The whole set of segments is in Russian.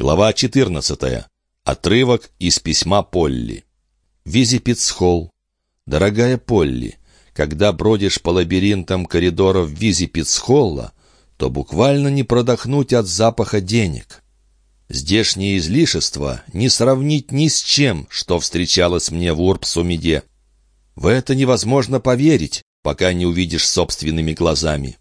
Глава 14. Отрывок из письма Полли. Визипицхолл. Дорогая Полли, когда бродишь по лабиринтам коридоров Визипицхолла, то буквально не продохнуть от запаха денег. Здешнее излишество не сравнить ни с чем, что встречалось мне в Урбсумиде. В это невозможно поверить, пока не увидишь собственными глазами.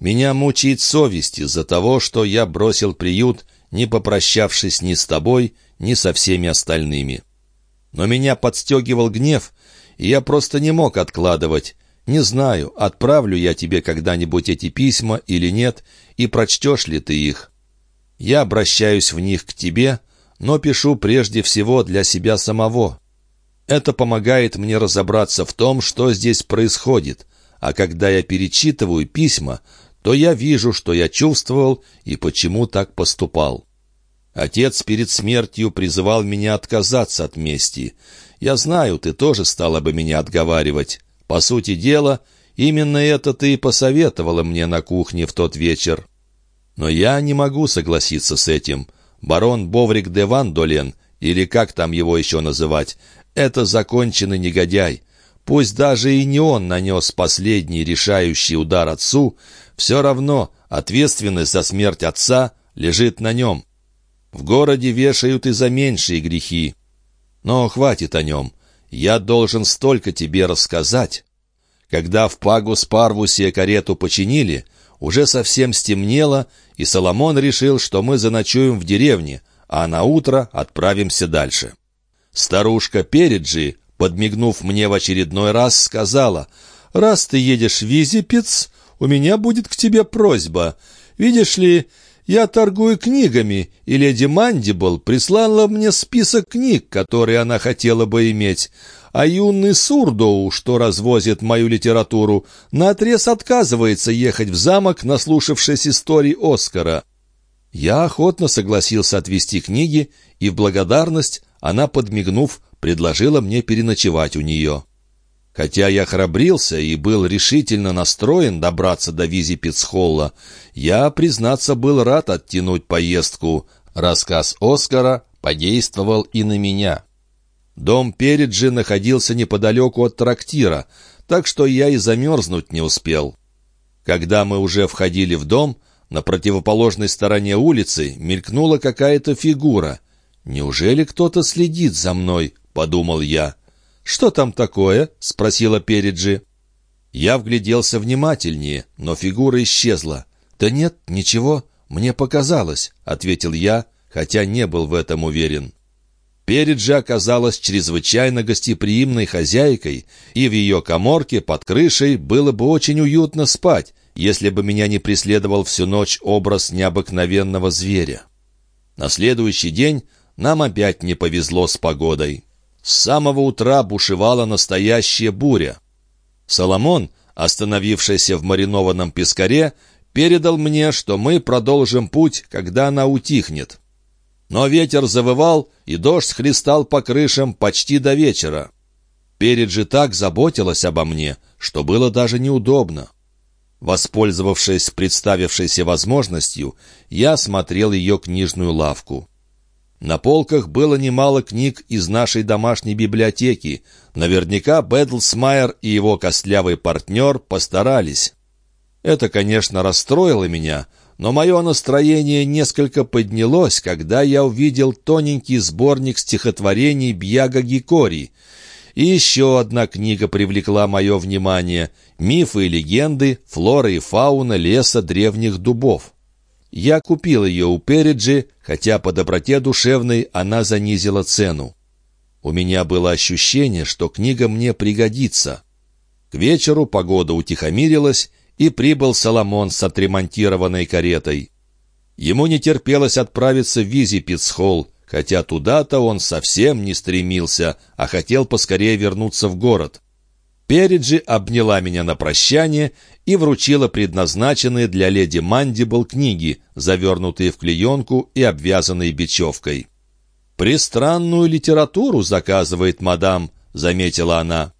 Меня мучает совесть из-за того, что я бросил приют не попрощавшись ни с тобой, ни со всеми остальными. Но меня подстегивал гнев, и я просто не мог откладывать. Не знаю, отправлю я тебе когда-нибудь эти письма или нет, и прочтешь ли ты их. Я обращаюсь в них к тебе, но пишу прежде всего для себя самого. Это помогает мне разобраться в том, что здесь происходит, а когда я перечитываю письма, то я вижу, что я чувствовал и почему так поступал. Отец перед смертью призывал меня отказаться от мести. Я знаю, ты тоже стала бы меня отговаривать. По сути дела, именно это ты и посоветовала мне на кухне в тот вечер. Но я не могу согласиться с этим. Барон Боврик де Вандолен, или как там его еще называть, это законченный негодяй. Пусть даже и не он нанес последний решающий удар отцу, все равно ответственность за смерть отца лежит на нем. В городе вешают и за меньшие грехи. Но хватит о нем. Я должен столько тебе рассказать. Когда в Пагус-Парвусе карету починили, уже совсем стемнело, и Соломон решил, что мы заночуем в деревне, а на утро отправимся дальше. Старушка Переджи, подмигнув мне в очередной раз, сказала, «Раз ты едешь в Визипец, у меня будет к тебе просьба. Видишь ли, я торгую книгами, и леди Мандибл прислала мне список книг, которые она хотела бы иметь. А юный Сурдоу, что развозит мою литературу, наотрез отказывается ехать в замок, наслушавшись историй Оскара. Я охотно согласился отвезти книги, и в благодарность она, подмигнув, предложила мне переночевать у нее. Хотя я храбрился и был решительно настроен добраться до визи Пицхолла, я, признаться, был рад оттянуть поездку. Рассказ Оскара подействовал и на меня. Дом Переджи находился неподалеку от трактира, так что я и замерзнуть не успел. Когда мы уже входили в дом, на противоположной стороне улицы мелькнула какая-то фигура. «Неужели кто-то следит за мной?» — подумал я. «Что там такое?» — спросила Переджи. Я вгляделся внимательнее, но фигура исчезла. «Да нет, ничего, мне показалось», — ответил я, хотя не был в этом уверен. Переджи оказалась чрезвычайно гостеприимной хозяйкой, и в ее коморке под крышей было бы очень уютно спать, если бы меня не преследовал всю ночь образ необыкновенного зверя. На следующий день нам опять не повезло с погодой. С самого утра бушевала настоящая буря. Соломон, остановившийся в маринованном пескаре, передал мне, что мы продолжим путь, когда она утихнет. Но ветер завывал, и дождь хлестал по крышам почти до вечера. Перед же так заботилась обо мне, что было даже неудобно. Воспользовавшись представившейся возможностью, я смотрел ее книжную лавку. На полках было немало книг из нашей домашней библиотеки. Наверняка Бэдлсмайер и его костлявый партнер постарались. Это, конечно, расстроило меня, но мое настроение несколько поднялось, когда я увидел тоненький сборник стихотворений Бьяга Гикори. И еще одна книга привлекла мое внимание — «Мифы и легенды, флора и фауна леса древних дубов». Я купил ее у Переджи, хотя по доброте душевной она занизила цену. У меня было ощущение, что книга мне пригодится. К вечеру погода утихомирилась, и прибыл Соломон с отремонтированной каретой. Ему не терпелось отправиться в Визипицхолл, хотя туда-то он совсем не стремился, а хотел поскорее вернуться в город. Переджи обняла меня на прощание и вручила предназначенные для леди Мандибл книги, завернутые в клеенку и обвязанные бечевкой. «Пристранную литературу заказывает мадам», — заметила она.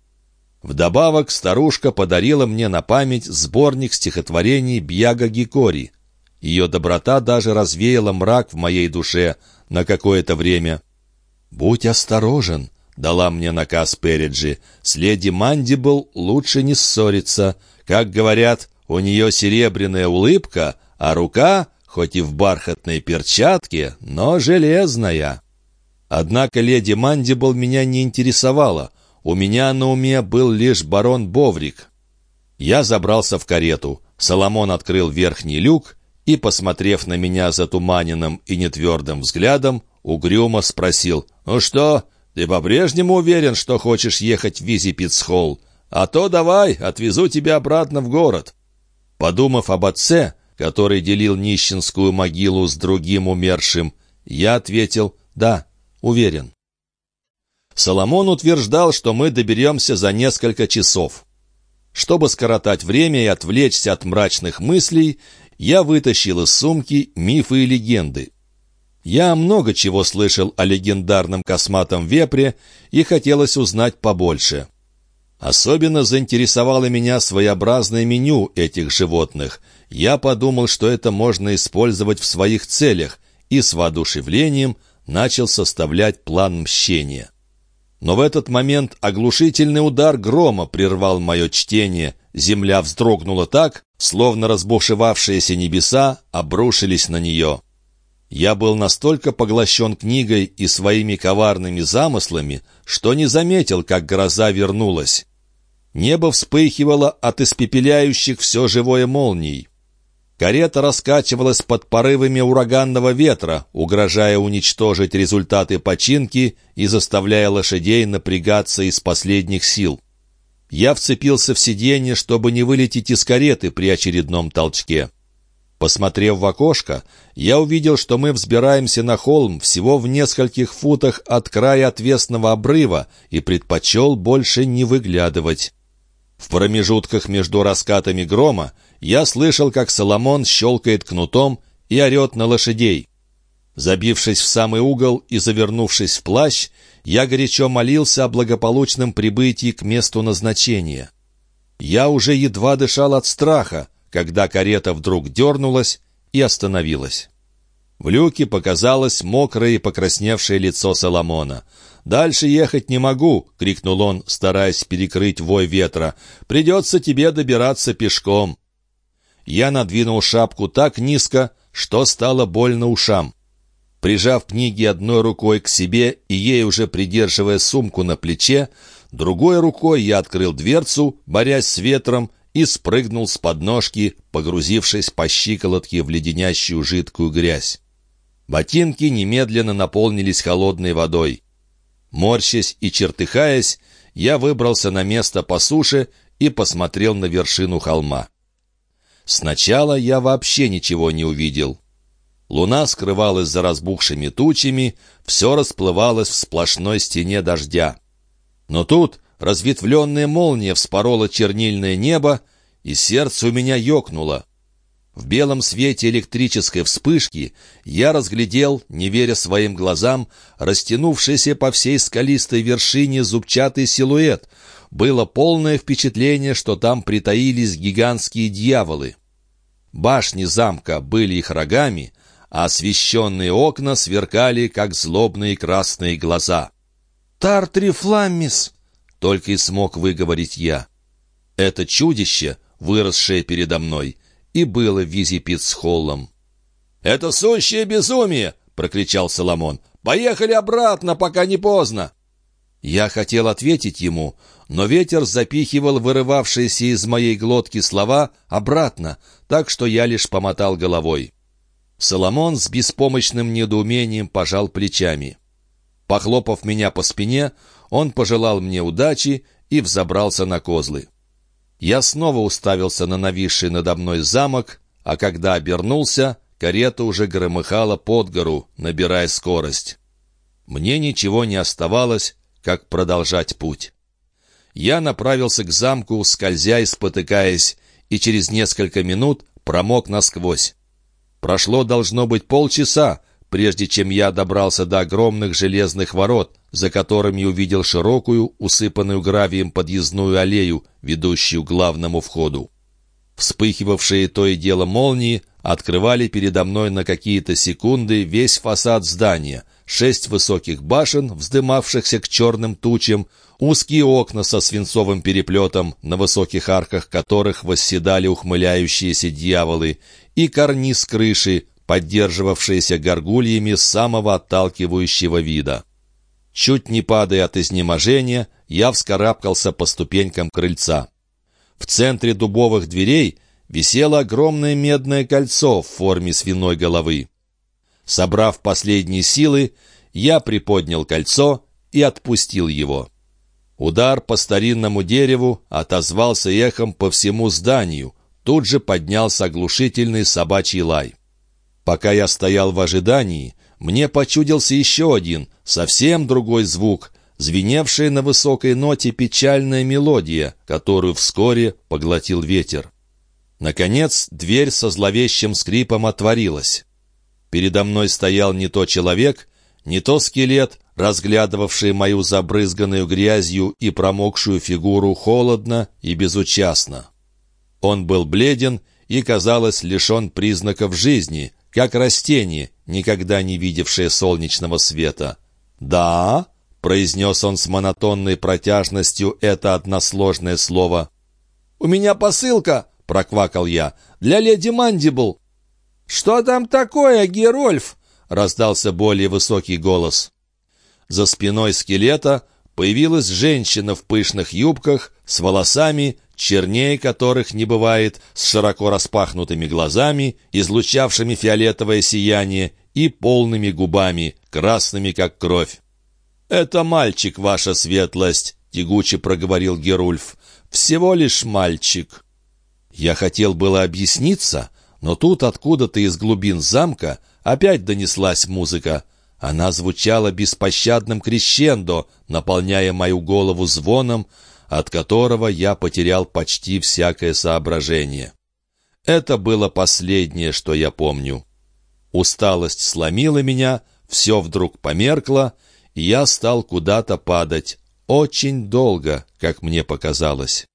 Вдобавок старушка подарила мне на память сборник стихотворений Бьяга Гикори. Ее доброта даже развеяла мрак в моей душе на какое-то время. «Будь осторожен», — дала мне наказ Переджи. «С леди Мандибл лучше не ссориться. Как говорят, у нее серебряная улыбка, а рука, хоть и в бархатной перчатке, но железная». Однако леди Мандибл меня не интересовала. У меня на уме был лишь барон Боврик. Я забрался в карету. Соломон открыл верхний люк и, посмотрев на меня затуманенным и нетвердым взглядом, угрюмо спросил, «Ну что, ты по-прежнему уверен, что хочешь ехать в Визипицхолл? А то давай, отвезу тебя обратно в город». Подумав об отце, который делил нищенскую могилу с другим умершим, я ответил «да» уверен. Соломон утверждал, что мы доберемся за несколько часов. Чтобы скоротать время и отвлечься от мрачных мыслей, я вытащил из сумки мифы и легенды. Я много чего слышал о легендарном косматом вепре и хотелось узнать побольше. Особенно заинтересовало меня своеобразное меню этих животных. Я подумал, что это можно использовать в своих целях, и с воодушевлением – начал составлять план мщения. Но в этот момент оглушительный удар грома прервал мое чтение. Земля вздрогнула так, словно разбушевавшиеся небеса обрушились на нее. Я был настолько поглощен книгой и своими коварными замыслами, что не заметил, как гроза вернулась. Небо вспыхивало от испепеляющих все живое молний. Карета раскачивалась под порывами ураганного ветра, угрожая уничтожить результаты починки и заставляя лошадей напрягаться из последних сил. Я вцепился в сиденье, чтобы не вылететь из кареты при очередном толчке. Посмотрев в окошко, я увидел, что мы взбираемся на холм всего в нескольких футах от края отвесного обрыва и предпочел больше не выглядывать. В промежутках между раскатами грома я слышал, как Соломон щелкает кнутом и орет на лошадей. Забившись в самый угол и завернувшись в плащ, я горячо молился о благополучном прибытии к месту назначения. Я уже едва дышал от страха, когда карета вдруг дернулась и остановилась. В люке показалось мокрое и покрасневшее лицо Соломона. «Дальше ехать не могу!» — крикнул он, стараясь перекрыть вой ветра. «Придется тебе добираться пешком!» Я надвинул шапку так низко, что стало больно ушам. Прижав книги одной рукой к себе и ей уже придерживая сумку на плече, другой рукой я открыл дверцу, борясь с ветром, и спрыгнул с подножки, погрузившись по щиколотке в леденящую жидкую грязь. Ботинки немедленно наполнились холодной водой. Морщась и чертыхаясь, я выбрался на место по суше и посмотрел на вершину холма. Сначала я вообще ничего не увидел. Луна скрывалась за разбухшими тучами, все расплывалось в сплошной стене дождя. Но тут разветвленная молния вспорола чернильное небо, и сердце у меня ёкнуло. В белом свете электрической вспышки я разглядел, не веря своим глазам, растянувшийся по всей скалистой вершине зубчатый силуэт. Было полное впечатление, что там притаились гигантские дьяволы. Башни замка были их рогами, а освещенные окна сверкали, как злобные красные глаза. «Тартрифламмис!» — только и смог выговорить я. Это чудище, выросшее передо мной — и было Визипит с Холлом. «Это сущее безумие!» — прокричал Соломон. «Поехали обратно, пока не поздно!» Я хотел ответить ему, но ветер запихивал вырывавшиеся из моей глотки слова обратно, так что я лишь помотал головой. Соломон с беспомощным недоумением пожал плечами. Похлопав меня по спине, он пожелал мне удачи и взобрался на козлы. Я снова уставился на нависший надо мной замок, а когда обернулся, карета уже громыхала под гору, набирая скорость. Мне ничего не оставалось, как продолжать путь. Я направился к замку, скользя и спотыкаясь, и через несколько минут промок насквозь. Прошло, должно быть, полчаса, прежде чем я добрался до огромных железных ворот, за которыми увидел широкую, усыпанную гравием подъездную аллею, ведущую к главному входу. Вспыхивавшие то и дело молнии открывали передо мной на какие-то секунды весь фасад здания, шесть высоких башен, вздымавшихся к черным тучам, узкие окна со свинцовым переплетом, на высоких арках которых восседали ухмыляющиеся дьяволы, и карниз крыши, поддерживавшиеся горгульями самого отталкивающего вида. Чуть не падая от изнеможения, я вскарабкался по ступенькам крыльца. В центре дубовых дверей висело огромное медное кольцо в форме свиной головы. Собрав последние силы, я приподнял кольцо и отпустил его. Удар по старинному дереву отозвался эхом по всему зданию. Тут же поднялся оглушительный собачий лай. Пока я стоял в ожидании, мне почудился еще один, совсем другой звук, звеневшая на высокой ноте печальная мелодия, которую вскоре поглотил ветер. Наконец, дверь со зловещим скрипом отворилась. Передо мной стоял не то человек, не то скелет, разглядывавший мою забрызганную грязью и промокшую фигуру холодно и безучастно. Он был бледен и, казалось, лишен признаков жизни, как растение, никогда не видевшее солнечного света. «Да?» — произнес он с монотонной протяжностью это односложное слово. «У меня посылка!» — проквакал я. «Для леди Мандибл!» «Что там такое, Герольф?» — раздался более высокий голос. За спиной скелета появилась женщина в пышных юбках, с волосами, чернее которых не бывает, с широко распахнутыми глазами, излучавшими фиолетовое сияние, и полными губами, красными как кровь. «Это мальчик, ваша светлость», — тягуче проговорил Герульф. «Всего лишь мальчик». Я хотел было объясниться, но тут откуда-то из глубин замка опять донеслась музыка. Она звучала беспощадным крещендо, наполняя мою голову звоном, от которого я потерял почти всякое соображение. Это было последнее, что я помню. Усталость сломила меня, все вдруг померкло, и я стал куда-то падать. Очень долго, как мне показалось.